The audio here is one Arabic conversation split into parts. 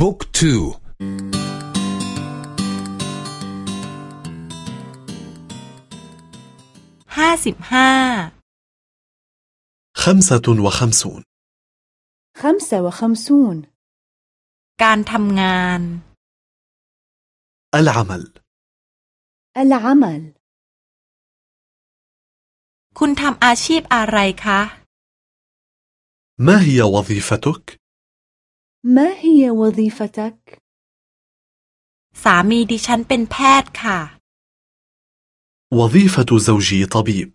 บุ๊กทูห้าสิบห้า خمسة وخمسون خمسة وخمسون การทำงาน العمل العمل คุณทำอาชีพอะไรคะ ما هي وظيفتك؟ ما هي وظيفتك؟ สามีดิฉันเป็นแพทย์ค่ะ وظيفة زوجي طبيب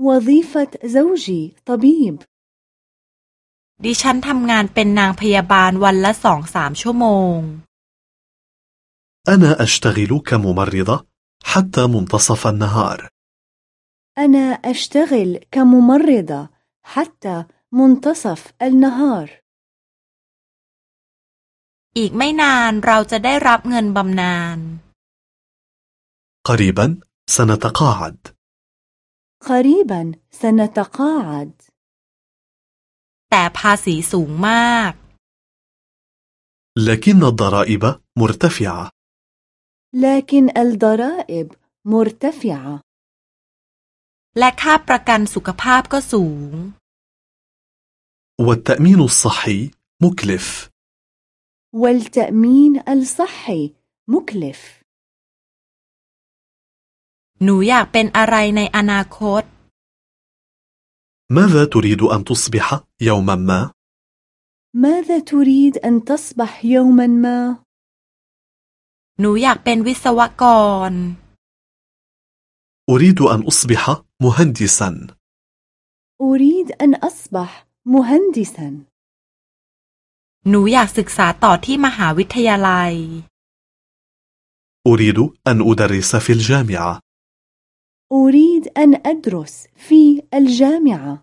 وظيفة زوجي طبيب ดิฉันทำงานเป็นนางพยาบาลวันละสองสามชั่วโมง أنا أشتغل كممرضة حتى منتصف النهار أنا أشتغل كممرضة حتى منتصف النهار อีกไม่นานเราจะได้รับเงินบำนาญ قريبا سنتقاعد قريبا سنتقاعد แต่ภาษีสูงมาก لكن الضرائب مرتفعة لكن الضرائب مرتفعة และค่าประกันสุขภาพก็สูง والتأمين الصحي مكلف والتأمين الصحي مكلف หนูอยากเป็นอะไรในอนาคต ماذا تريد أن تصبح يوما ما؟ ماذا تريد أن تصبح يوما ما؟ หนูอยากเป็นวิศวกร أريد أن أصبح مهندسا أريد أن أصبح مهندسا หนูอยากศึกษาต่อที่มหาวิทยาลัย أريد أن أدرس في الجامعة أريد أن أدرس في الجامعة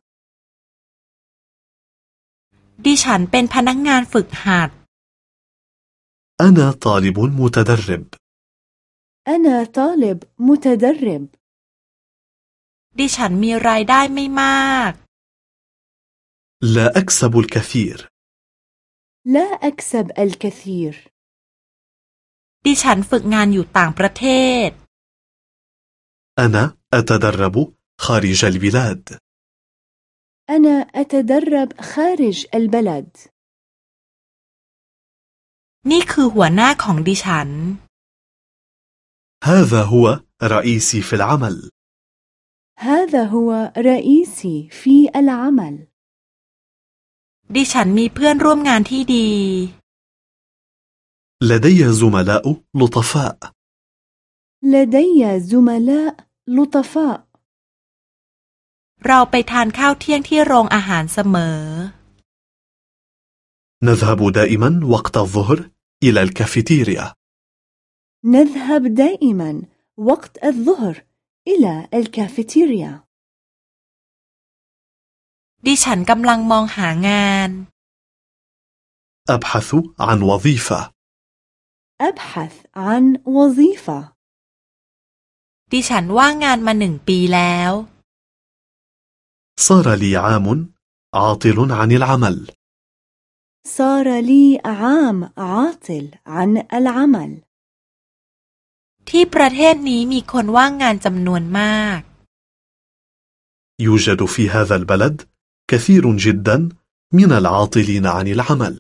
ดิฉันเป็นพนักงานฝึกหัด أنا طالب متدرب أنا طالب متدرب ดิฉันมีรายได้ไม่มาก لا أكسب الكثير لا أكسب الكثير ดิฉันฝึกงานอยู่ต่างประเทศ أنا أتدرب خارج البلاد أنا أتدرب خارج البلد นี่คือหัวหน้าของดิฉัน هذا هو رئيسي في العمل هذا هو رئيسي في العمل ดิฉันมีเพื่อนร่วมงานที่ดี لدي زملاء لطفاء لدي زملاء لطفاء เราไปทานข้าวเที่ยงที่โรงอาหารเสมอ نذهب دائما وقت الظهر إلى الكافيتيريا نذهب دائما وقت الظهر إلى الكافيتيريا ดิฉันกำลังมองหางาน أبحث عن وظيفة أبحث عن وظيفة ดิฉันว่างงานมาหนึ่งปีแล้ว صار لي عام عاطل عن العمل صار لي عام عاطل عن العمل ที่ประเทศนี้มีคนว่างงานจำนวนมาก يوجد في هذا البلد كثير جدا من العاطلين عن العمل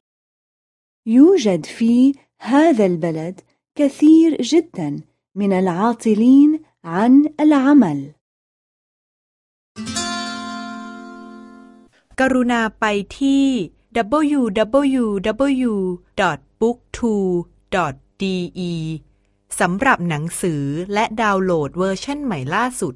يوجد في هذا البلد كثير جدا من العاطلين عن العمل กรุณาไปที่ www.booktwo.de สำหรับหนังสือและดาวน์โหลดเวอร์ชันใหม่ล่าสุด